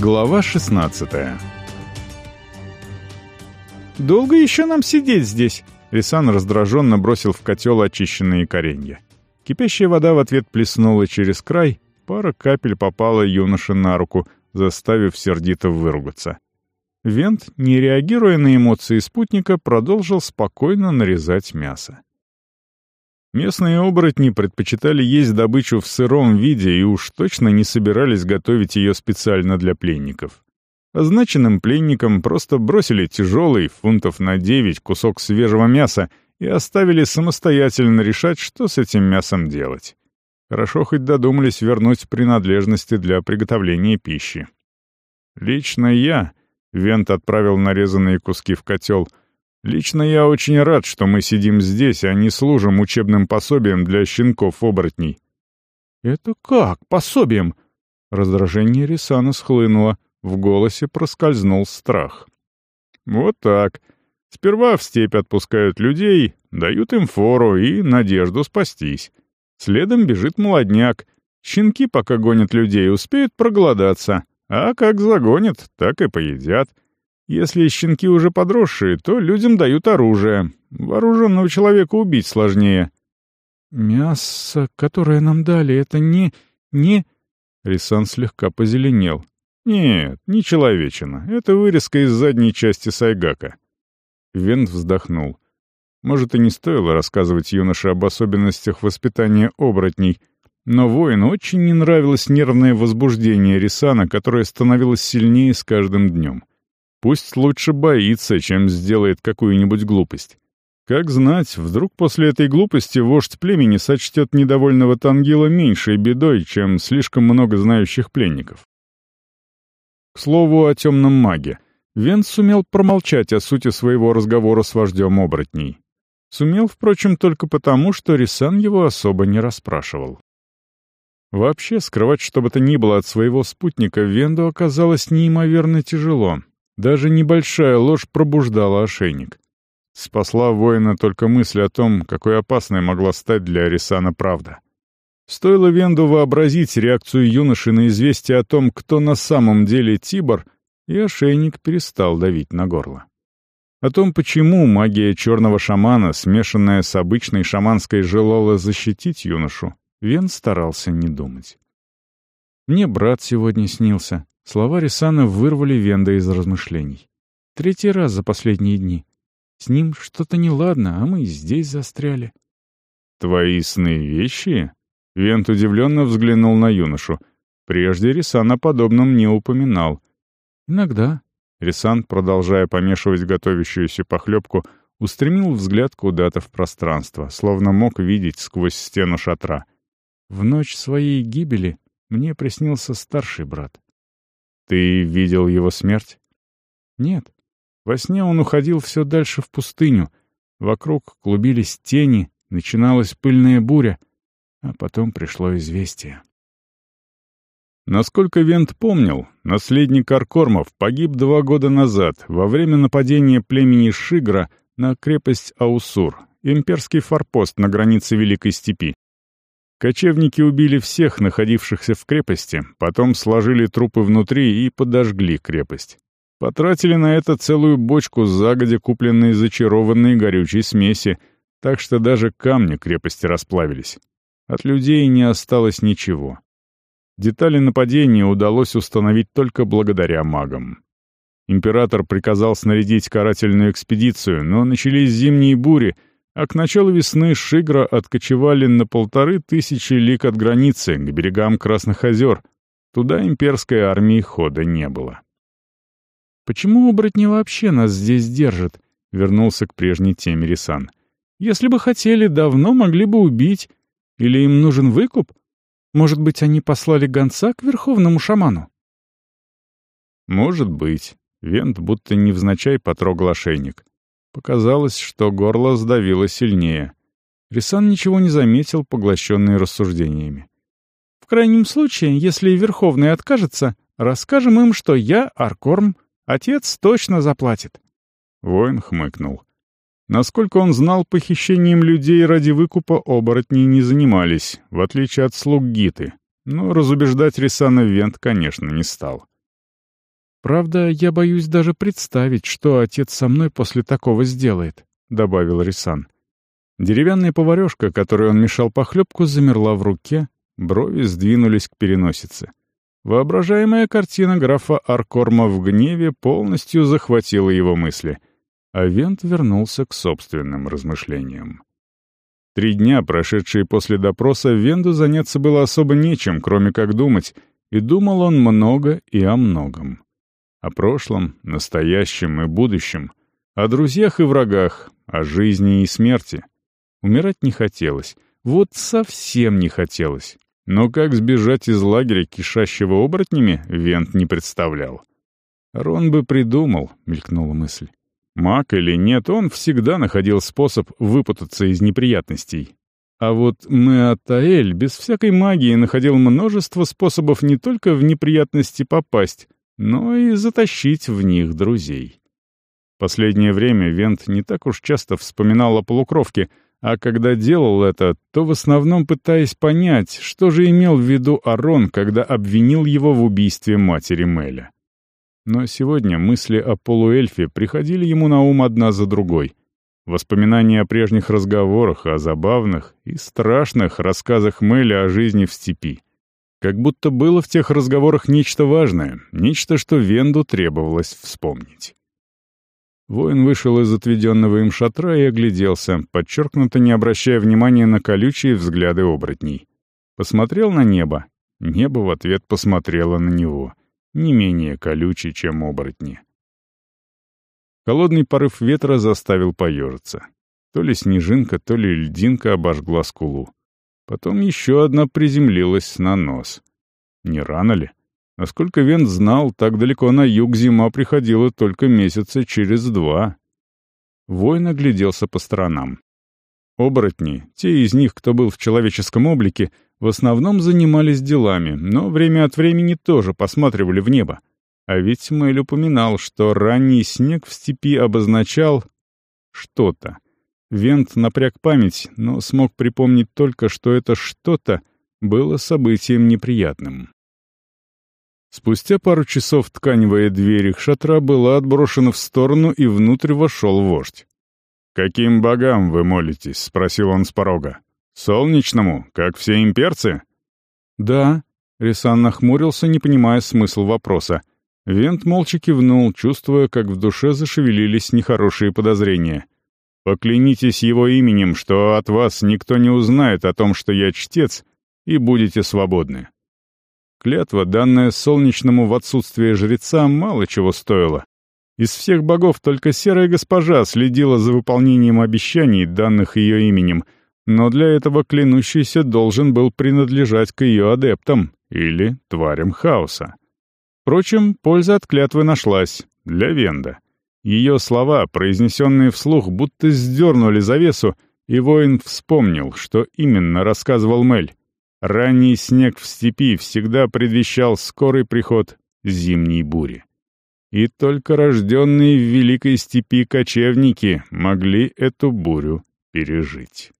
Глава 16 «Долго еще нам сидеть здесь?» Рисан раздраженно бросил в котел очищенные коренья. Кипящая вода в ответ плеснула через край, пара капель попала юноше на руку, заставив сердито выругаться. Вент, не реагируя на эмоции спутника, продолжил спокойно нарезать мясо. Местные оборотни предпочитали есть добычу в сыром виде и уж точно не собирались готовить ее специально для пленников. Означенным пленникам просто бросили тяжелый, фунтов на девять, кусок свежего мяса и оставили самостоятельно решать, что с этим мясом делать. Хорошо хоть додумались вернуть принадлежности для приготовления пищи. Лично я, Вент отправил нарезанные куски в котел — Лично я очень рад, что мы сидим здесь, а не служим учебным пособием для щенков-оборотней». «Это как? Пособием?» Раздражение Рисана схлынуло, в голосе проскользнул страх. «Вот так. Сперва в степь отпускают людей, дают им фору и надежду спастись. Следом бежит молодняк. Щенки, пока гонят людей, успеют проголодаться, а как загонят, так и поедят. Если щенки уже подросшие, то людям дают оружие. Вооруженного человека убить сложнее. «Мясо, которое нам дали, это не... не...» Рисан слегка позеленел. «Нет, не человечина. Это вырезка из задней части Сайгака». Вент вздохнул. Может, и не стоило рассказывать юноше об особенностях воспитания оборотней, но воину очень не нравилось нервное возбуждение Рисана, которое становилось сильнее с каждым днем. Пусть лучше боится, чем сделает какую-нибудь глупость. Как знать, вдруг после этой глупости вождь племени сочтет недовольного Тангила меньшей бедой, чем слишком много знающих пленников. К слову о темном маге. Вент сумел промолчать о сути своего разговора с вождем оборотней. Сумел, впрочем, только потому, что Рисан его особо не расспрашивал. Вообще, скрывать что бы то ни было от своего спутника Венду оказалось неимоверно тяжело, даже небольшая ложь пробуждала ошейник. Спасла воина только мысль о том, какой опасной могла стать для Арисана правда. Стоило Венду вообразить реакцию юноши на известие о том, кто на самом деле Тибор, и ошейник перестал давить на горло. О том, почему магия черного шамана, смешанная с обычной шаманской, желала защитить юношу, Вен старался не думать. Мне брат сегодня снился, Слова Рисана вырвали Венда из размышлений. Третий раз за последние дни. С ним что-то неладно, а мы здесь застряли. «Твои сны вещи?» Вент удивленно взглянул на юношу. Прежде Рисан о подобном не упоминал. «Иногда». Рисан, продолжая помешивать готовящуюся похлебку, устремил взгляд куда-то в пространство, словно мог видеть сквозь стену шатра. В ночь своей гибели мне приснился старший брат. «Ты видел его смерть?» «Нет. Во сне он уходил все дальше в пустыню. Вокруг клубились тени, начиналась пыльная буря, а потом пришло известие». Насколько Вент помнил, наследник Аркормов погиб два года назад во время нападения племени Шигра на крепость Аусур, имперский форпост на границе Великой Степи. Кочевники убили всех находившихся в крепости, потом сложили трупы внутри и подожгли крепость. Потратили на это целую бочку загодя купленной зачарованной горючей смеси, так что даже камни крепости расплавились. От людей не осталось ничего. Детали нападения удалось установить только благодаря магам. Император приказал снарядить карательную экспедицию, но начались зимние бури — а к началу весны Шигра откочевали на полторы тысячи лик от границы, к берегам Красных озер. Туда имперской армии хода не было. «Почему оборотни вообще нас здесь держат?» — вернулся к прежней теме Рисан. «Если бы хотели, давно могли бы убить. Или им нужен выкуп? Может быть, они послали гонца к верховному шаману?» «Может быть». Вент будто невзначай потрогал ошейник. Показалось, что горло сдавило сильнее. Рисан ничего не заметил, поглощенный рассуждениями. «В крайнем случае, если Верховный откажется, расскажем им, что я Аркорм, отец точно заплатит». Воин хмыкнул. Насколько он знал, похищением людей ради выкупа оборотней не занимались, в отличие от слуг Гиты. Но разубеждать Рисана Вент, конечно, не стал. «Правда, я боюсь даже представить, что отец со мной после такого сделает», — добавил Рисан. Деревянная поварешка, которой он мешал похлебку, замерла в руке, брови сдвинулись к переносице. Воображаемая картина графа Аркорма в гневе полностью захватила его мысли, а Вент вернулся к собственным размышлениям. Три дня, прошедшие после допроса, Венду заняться было особо нечем, кроме как думать, и думал он много и о многом. О прошлом, настоящем и будущем, о друзьях и врагах, о жизни и смерти. Умирать не хотелось. Вот совсем не хотелось. Но как сбежать из лагеря, кишащего оборотнями, Вент не представлял. «Рон бы придумал», — мелькнула мысль. Маг или нет, он всегда находил способ выпутаться из неприятностей. А вот Меатаэль без всякой магии находил множество способов не только в неприятности попасть, но и затащить в них друзей. Последнее время Вент не так уж часто вспоминал о полукровке — а когда делал это, то в основном пытаясь понять, что же имел в виду Арон, когда обвинил его в убийстве матери Мэля. Но сегодня мысли о полуэльфе приходили ему на ум одна за другой. Воспоминания о прежних разговорах, о забавных и страшных рассказах Мэля о жизни в степи. Как будто было в тех разговорах нечто важное, нечто, что Венду требовалось вспомнить. Воин вышел из отведенного им шатра и огляделся, подчеркнуто не обращая внимания на колючие взгляды оборотней. Посмотрел на небо. Небо в ответ посмотрело на него, не менее колючий, чем оборотни. Холодный порыв ветра заставил поежиться. То ли снежинка, то ли льдинка обожгла скулу. Потом еще одна приземлилась на нос. Не рано ли? Насколько Вент знал, так далеко на юг зима приходила только месяца через два. Воин огляделся по сторонам. Оборотни, те из них, кто был в человеческом облике, в основном занимались делами, но время от времени тоже посматривали в небо. А ведь Мэль упоминал, что ранний снег в степи обозначал что-то. Вент напряг память, но смог припомнить только, что это что-то было событием неприятным. Спустя пару часов тканевая дверь их шатра была отброшена в сторону, и внутрь вошел вождь. «Каким богам вы молитесь?» — спросил он с порога. «Солнечному, как все имперцы?» «Да», — Рисан нахмурился, не понимая смысл вопроса. Вент молча кивнул, чувствуя, как в душе зашевелились нехорошие подозрения. «Поклянитесь его именем, что от вас никто не узнает о том, что я чтец, и будете свободны». Клятва, данная солнечному в отсутствие жреца, мало чего стоила. Из всех богов только серая госпожа следила за выполнением обещаний, данных ее именем, но для этого клянущийся должен был принадлежать к ее адептам или тварям хаоса. Впрочем, польза от клятвы нашлась для Венда. Ее слова, произнесенные вслух, будто сдернули завесу, и воин вспомнил, что именно рассказывал Мель. Ранний снег в степи всегда предвещал скорый приход зимней бури. И только рожденные в великой степи кочевники могли эту бурю пережить.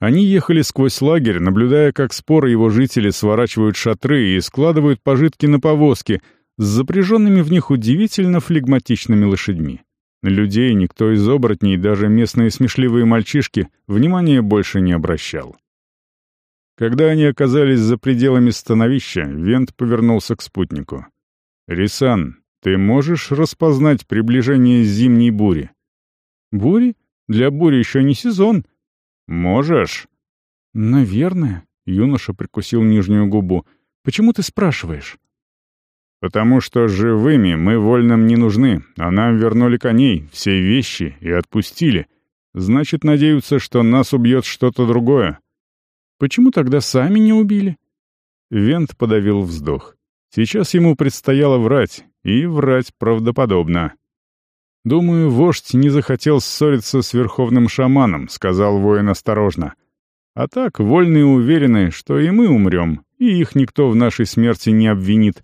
Они ехали сквозь лагерь, наблюдая, как споры его жители сворачивают шатры и складывают пожитки на повозки с запряженными в них удивительно флегматичными лошадьми. Людей никто из оборотней, даже местные смешливые мальчишки, внимания больше не обращал. Когда они оказались за пределами становища, Вент повернулся к спутнику. «Рисан, ты можешь распознать приближение зимней бури?» «Бури? Для бури еще не сезон». «Можешь?» «Наверное», — юноша прикусил нижнюю губу. «Почему ты спрашиваешь?» «Потому что живыми мы вольным не нужны, а нам вернули коней, все вещи и отпустили. Значит, надеются, что нас убьет что-то другое. Почему тогда сами не убили?» Вент подавил вздох. Сейчас ему предстояло врать, и врать правдоподобно. «Думаю, вождь не захотел ссориться с верховным шаманом», — сказал воин осторожно. «А так, вольные уверены, что и мы умрем, и их никто в нашей смерти не обвинит».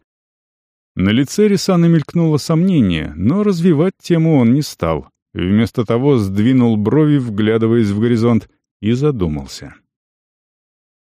На лице Рисана мелькнуло сомнение, но развивать тему он не стал. Вместо того сдвинул брови, вглядываясь в горизонт, и задумался.